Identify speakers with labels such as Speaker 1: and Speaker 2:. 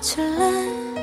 Speaker 1: 줄래